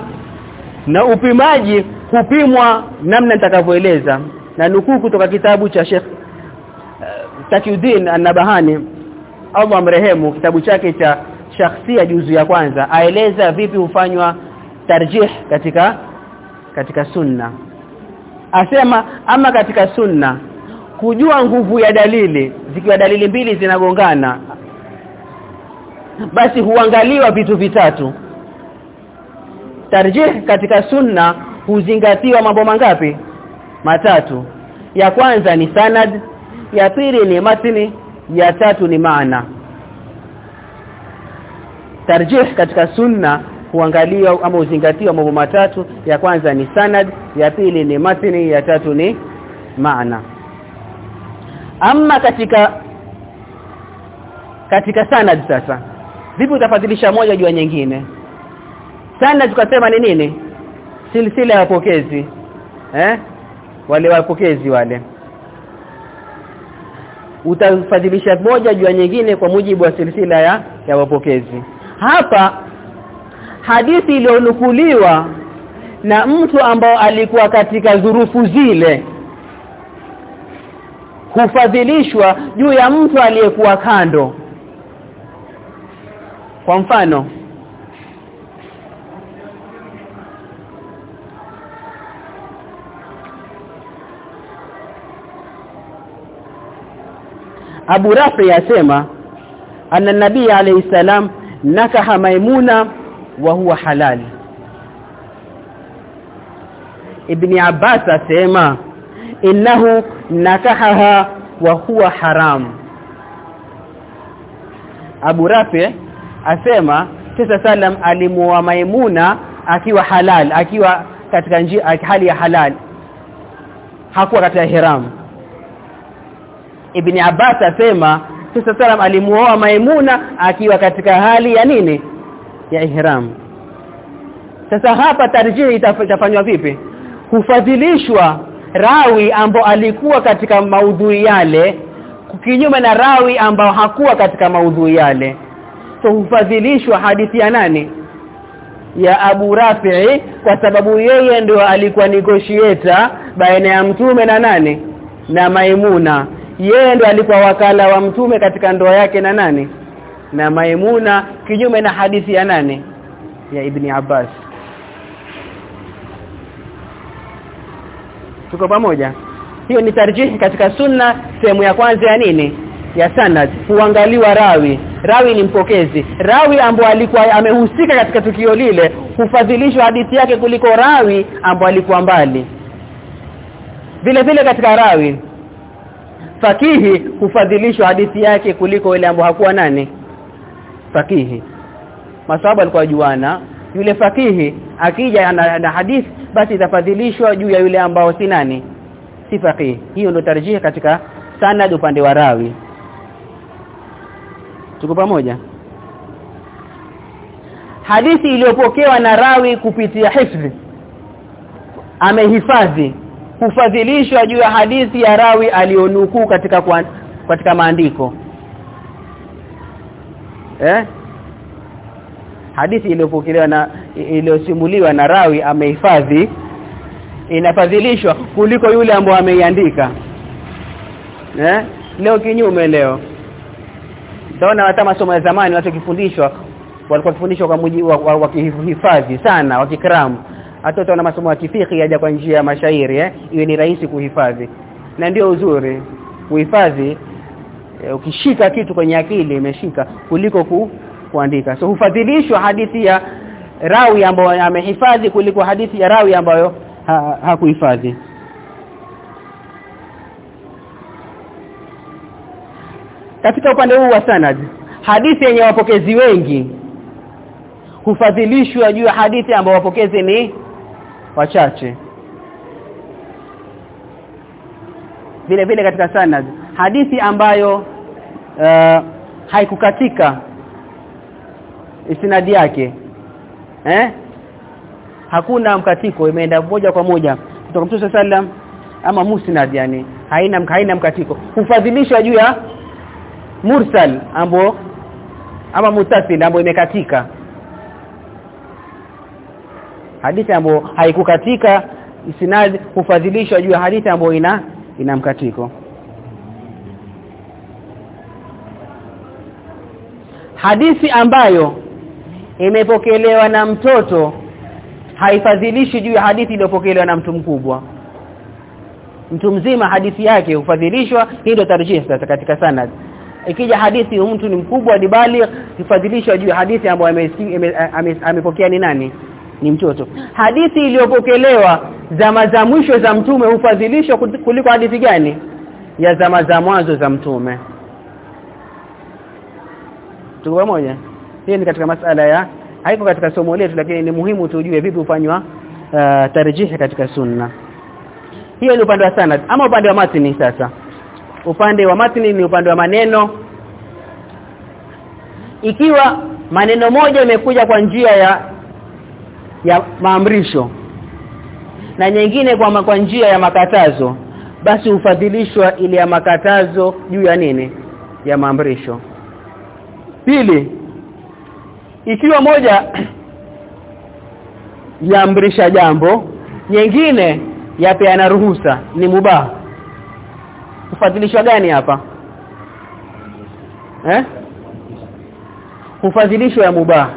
Na upimaji hupimwa namna nitakavyoeleza. Na nukuu kutoka kitabu cha Sheikh Takiuddin An-Nabahani Allah amrehemu kitabu chake cha shakhsia juzu ya kwanza. Aeleza vipi hufanywa tarjih katika katika sunna. Asema ama katika sunna kujua nguvu ya dalili zikiwa dalili mbili zinagongana basi huangaliwa vitu vitatu. Tarjih katika sunna huzingatiwa mambo mangapi? Matatu. Ya kwanza ni sanad ya pili ni matini ya tatu ni maana. Tarjih katika sunna huangalia ama uzingatiwa mambo matatu. Ya kwanza ni sanad ya pili ni matini ya tatu ni maana. Ama katika katika sanad sasa. Vipi utafadhilisha moja juu ya nyingine? Sana tukasema ni nini? Silsila ya pokezi eh? Wale wapokezi wale utafadhilisha moja juu ya nyingine kwa mujibu wa silsila ya ya wapokezi. Hapa hadithi iliyonukuliwa na mtu ambao alikuwa katika dhurufu zile hufadhilishwa juu ya mtu aliyekuwa kando. Kwa mfano Abu Rafi yasema anna nabii alayhi salam nakaha maimuna wa huwa halali. Ibn Abbas asema innahu nakahaha wa huwa haram. Abu Rafi asema Tisa salam alimuoa Maimuna akiwa halal akiwa katika njia hali ya halal. Hakuwa katika ihram Ibn Abbas asema Sisa salam alimuoa Maimuna akiwa katika hali ya nini? Ya ihram. Sasa hapa tarjihi itafanywa vipi? Hufadhilishwa rawi ambao alikuwa katika maudhui yale kinyume na rawi ambao hakuwa katika maudhui yale. So hufadhilishwa hadithi ya nani? Ya Abu Rafi kwa sababu yeye ndio alikuwa negotiator baina ya mtume na nani? Na Maimuna yeye ndo alikuwa wakala wa mtume katika ndoa yake na nani? Na Maimuna kinyume na hadithi ya nani? Ya Ibn Abbas. Tuko pamoja? Hiyo ni tarjihi katika sunna sehemu ya kwanza ya nini? Ya sanad huangaliwa rawi. Rawi ni mpokezi. Rawi ambaye alikuwa amehusika katika tukio lile hufadhilishwa hadithi yake kuliko rawi ambaye alikuwa mbali. Vile vile katika rawi fakihi hufadhilishwa hadithi yake kuliko ile ambayo hakuwa nani? Fakihi. Masahaba alikuwa juana yule fakihi akija na, na hadithi basi itafadhilishwa juu ya yule ambao si nani? Si fakihi. Hiyo ndio tarjihi katika sanad upande wa rawi. Tuko pamoja? Hadithi iliyopokewa na rawi kupitia hifdhi. Amehifadhi hufadhilishwa juu ya hadithi ya rawi alionukuu katika kwa, katika maandiko. Eh? Hadithi iliyopokelewa na iliyosimuliwa na rawi amehifadhi inafadhilishwa kuliko yule ambaye ameiandika. Eh? Leo kinyume leo. Taona hata masomo ya zamani watu kifundishwa walikuwa kifundishwa kwa mujibu wakihifadhi wa, wa sana wakikramu hata na masomo ya kifiki yaja kwa njia ya mashairi eh? Iwe ni rahisi kuhifadhi. Na ndio uzuri kuhifadhi e, ukishika kitu kwenye akili imeshika kuliko ku, kuandika. So hufadhilishwa hadithi ya rawi ambayo amehifadhi kuliko hadithi ya rawi ambayo hakuhifadhi. Ha katika upande huu wa sanad hadithi yenye wapokezi wengi hufadhilishwa juu ya hadithi ambayo wapokezi ni wachache. Vile vile katika sanad. Hadithi ambayo uh, haikukatika. Isnadi yake. Eh? Hakuna mkatiko. Imeenda moja kwa moja. Kutoka Mtume sallam ama musnad yani. Haina haina mkatiko. Hufadhilishwa juu ya mursal ambo ama mutasil ambao imekatika hadithi ambayo haikukatika isnad hufadhilishwa juu ya hadithi ambayo ina ina mkatiko. Hadithi ambayo imepokelewa na mtoto haifadhilishi juu ya hadithi iliyopokelewa na mtu mkubwa. Mtu mzima hadithi yake hufadhilishwa hii ndio tarjih sasa katika sanad. Ikija hadithi mtu ni mkubwa ni bali ifadhilishwa juu ya hadithi ambayo amepokea ni nani ni mtoto. Hadithi iliyopokelewa zama za mwisho za mtume hufadhilishwa kuliko hadithi gani? Ya zama za mwanzo za mtume. Tuko pamoja? Hii ni katika masala ya haiko katika somo letu lakini ni muhimu tujue vipi hufanywa uh, tarjihi katika sunna. Hiyo ni upande wa sanad. Ama upande wa matni sasa? Upande wa matni ni upande wa maneno. Ikiwa maneno moja imekuja kwa njia ya ya maamrisho na nyingine kwa kwa njia ya makatazo basi hufadhilishwa ili ya makatazo juu ya nini? Ya maamrisho. Pili ikiwa moja yaamrisha jambo nyingine yapeana ruhusa ni mubah. Ufadhilishwa gani hapa? Eh? Hufadhilishwa ya mubah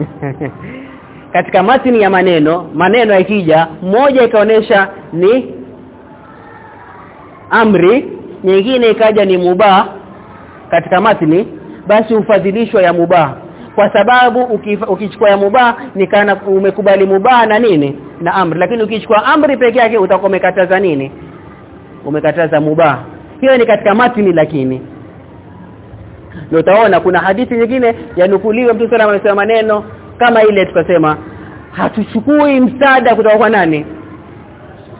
katika matini ya maneno maneno yakija moja ikaonesha ni amri nyingine ikaja ni mubah. Katika matini basi ufadhilishwa ya mubah. Kwa sababu ukichukua ya mubah ni kana umekubali mubah na nini? Na amri. Lakini ukichukua amri peke yake utakuwa umekataza nini? Umekataza mubah. Hiyo ni katika matini lakini ndio utaona kuna hadithi nyingine yanukuliwa mtu sana amesema maneno kama ile tukasema hatuchukui msaada kutoka kwa nani?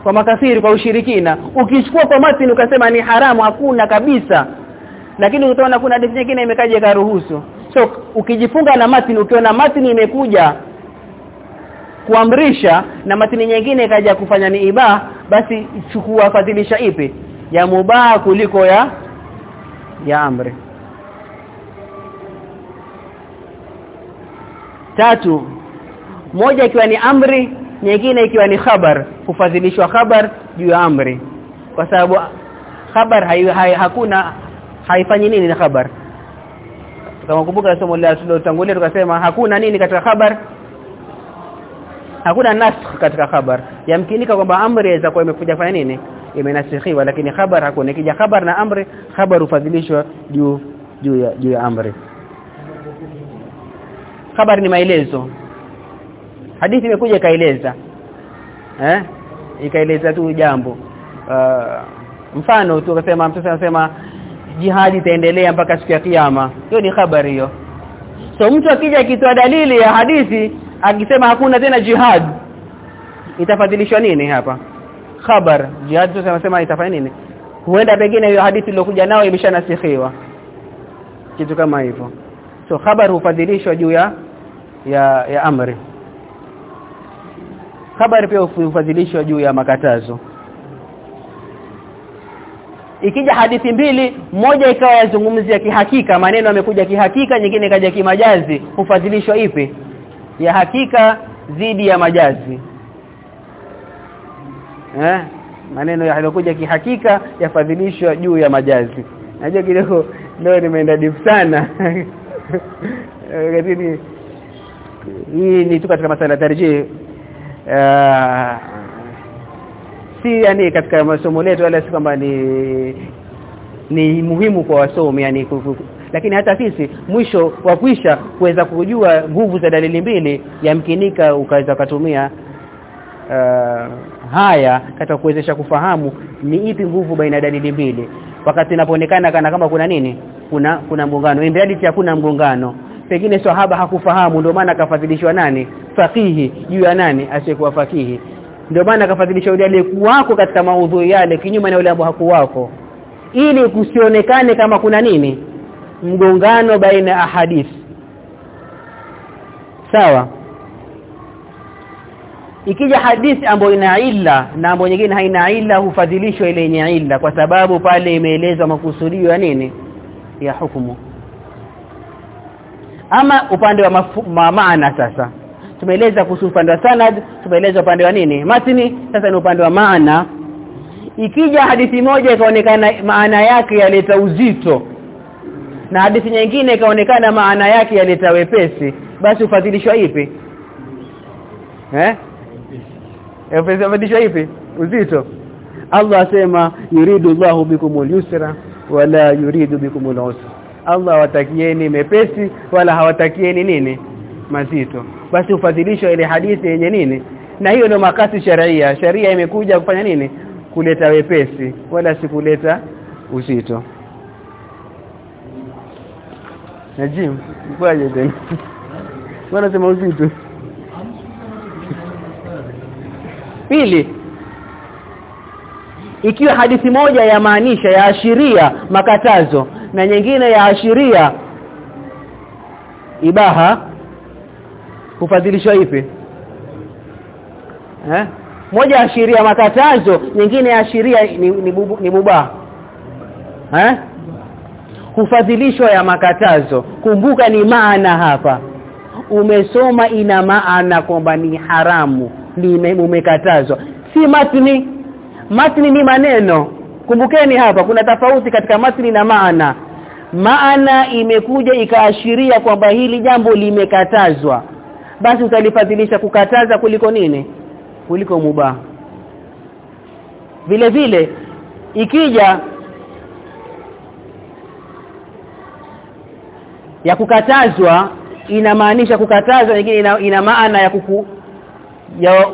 Kwa makafiri kwa ushirikina. Ukichukua kwa matini ukasema ni haramu hakuna kabisa. Lakini utaona kuna hadithi nyingine imekaja ikaruhusu. So ukijifunga na matini ukiona mati imekuja kuamrisha na matini nyingine ikaja kufanya ni iba basi chukua fadhilisha ipi? Ya mubaa kuliko ya ya amri tatu moja ikiwa ni amri nyingine ikiwa ni khabar kufadhilishwa khabar juu ya amri. Kwa sababu khabar hai, hai, hakuna haifanyi nini na khabar. Kama kumbuka somo la tulotangulia tukasema hakuna nini katika khabar? Hakuna nasakh katika khabar. Yamkinika kwamba amri inaweza kuwa imekuja fanya nini? Imenasikhiwa lakini khabar hakuna. Ikija khabar na amri khabar ufadhilishwa juu juu ya juu ya amri khabar ni maelezo. Hadithi imekuja ikaeleza. Eh? Ikaeleza tu jambo. Uh, mfano tu akasema mtu anasema jihadi itaendelea mpaka siku ya kiyama. Hiyo ni habari hiyo. So mtu akija akitoa dalili ya hadithi akisema hakuna tena jihad itafadhilishwa nini hapa? Khabar. Jihad tu anasema itafanya nini? Huenda pengine hiyo hadithi iliyokuja nao imeshanasikhiwa kitu kama hivyo so khabar hufadhilishwa juu ya ya ya amri. Habari pia hufadhilishwa juu ya makatazo. Ikija hadithi mbili moja ikawa yazungumzia kihakika maneno yamekuja kihakika nyingine ikaja kimajazi. Hufadhilishwa ipi? Ya hakika dhidi ya majazi. Eh? Maneno yaliyokuja kihakika yafadhilishwa juu ya majazi. Najua kidogo leo nimeenda deep sana lakini hii ni tu katika masala tarjih. Uh, si yani katika masomo letu wala si kwamba ni ni muhimu kwa wasomi yani lakini hata sisi mwisho wa kuisha kuweza kujua nguvu za dalili mbili yamkinika ukaweza kutumia uh, haya katika kuwezesha kufahamu ni ipi nguvu baina ya dalili mbili. Wakati inapoonekana kana kama kuna nini kuna kuna mgongano. Reality hakuna mgongano. Pengine sahaba hakufahamu ndio maana akafadhilishwa nani? Fakihi. Juu ya nani? Asiyekuwa fakihi. Ndio maana akafadhilishwa yule aliyekuwako katika maudhui yale kinyume na yule ambaye hakuwako. Ili kusionekane kama kuna nini? Mgongano baina ya ahadithi sawa? Ikija hadithi ambayo ina illa na ambayo nyingine haina illa hufadhilishwa ile yenye illa kwa sababu pale imeelezwa makusudio ya nini ya hukumu. Ama upande wa maana ma maana sasa. Tumeeleza kuhusu upande wa sanad tumeeleza upande wa nini? Matini sasa ni upande wa maana. Ikija hadithi moja ikaonekana maana yake yaleta uzito na hadithi nyingine ikaonekana maana yake yaleta wepesi basi ufadhilishwa ipi? Eh? Ufadhilishwa ipi? Uzito. Allah asema yuridu Allahu bikumul yusra wala yuridu bikumul usra Allah watakieni mepesi wala hawatakieni nini? Mazito. Basi ufadhilisho ile hadithi yenye nini? Na hiyo ndio makasi sharia. Sharia imekuja kufanya nini? Kuleta wepesi wala si kuleta uzito. Najim kwaje tena? Bwana sema uzito? Pili ikiwa hadithi moja ya maanisha ya ashiria makatazo na nyingine ya ashiria ibaha hufadhilishwa ipi? Eh? Moja ashiria makatazo nyingine ya ashiria ni, ni, ni mubah eh? Hufadhilishwa ya makatazo. Kumbuka ni maana hapa. Umesoma ina maana kwamba ni haramu umekatazwa. Si matni matni ni maneno. Kumbukeni hapa kuna tofauti katika matni na maana. Maana imekuja ikaashiria kwamba hili jambo limekatazwa. Basi utalifadhilisha kukataza kuliko nini? Kuliko mubah. Vile vile ikija ya kukatazwa inamaanisha kukataza nyingine ina, ina maana ya kuku ya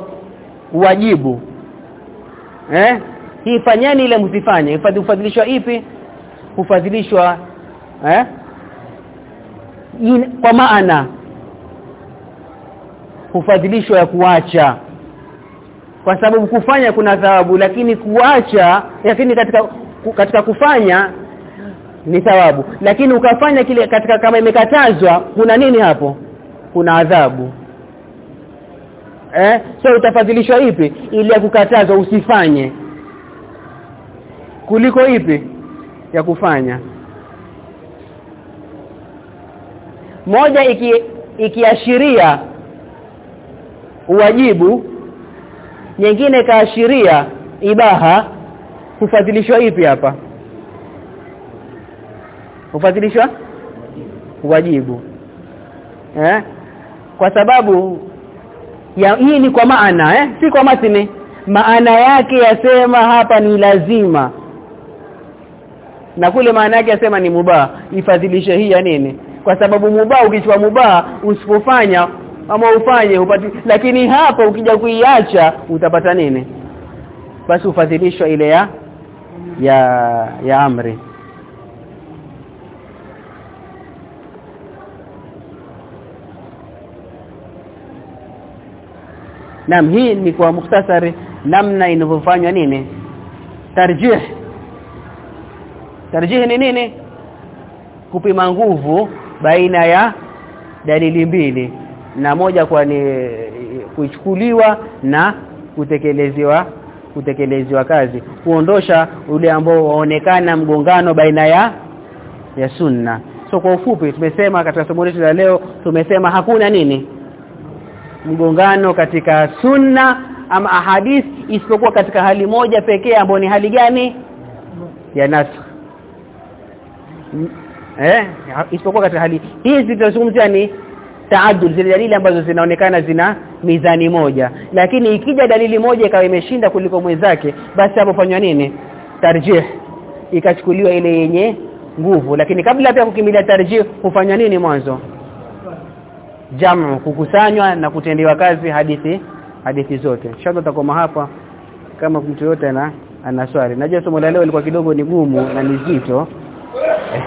wajibu eh? Hii fanyeni ile msifanye. Hufadhilishwa ipi? Ufadhilishwa eh? Kwa maana. Hufadhilishwa ya kuacha. Kwa sababu kufanya kuna thawabu lakini kuacha lakini katika katika kufanya ni thawabu. Lakini ukafanya kile katika kama imekatazwa kuna nini hapo? Kuna adhabu eh? So utafadhilishwa ipi? Ili ya usifanye. Kuliko ipi? Ya kufanya. Moja iki ikiashiria uwajibu nyingine kaashiria ibaha kufadhilishwa ipi hapa? Kufadhilishwa? Wajibu. Eh? Kwa sababu ya hii ni kwa maana eh? Si kwa matini maana yake yasema hapa ni lazima. Na kule maana yake yasema ni mubaa. Ifadhilishe hii ya nini? Kwa sababu mubaa ukichwa mubaa usipofanya ama ufanye upati lakini hapa ukija kuiacha utapata nini? Basi ufadhilishwa ile ya ya ya amri Naam hii ni kwa mukhtasari namna inavyofanywa nini? Tarjih. Tarjih ni nini? Kupima nguvu baina ya dalili mbili na moja kwa ni kuchukuliwa na kutekelezewa kutekelezewa kazi. Kuondosha ule ambao waonekana mgongano baina ya ya sunna. So kwa ufupi tumesema katika somo letu la leo tumesema hakuna nini mgongano katika sunna ama ahadith isipokuwa katika hali moja pekee ambayo ni hali gani? Ya nas. Eh isipokuwa katika hali hizi zitazungumzia ni taadul zile dalili ambazo zinaonekana zina mizani moja. Lakini ikija dalili moja ikawa imeshinda kuliko mwenzake basi hapo fanywa nini? Tarjih. Ikachukuliwa ile yenye nguvu. Lakini kabla pia kukimilia tarjih hufanywa nini mwanzo jamu kukusanywa na kutendewa kazi hadithi hadithi zote. Inshallah takoma hapa kama mtu yote ana ana swali. Najua somo la leo lilikuwa kidogo ni gumu na ni zito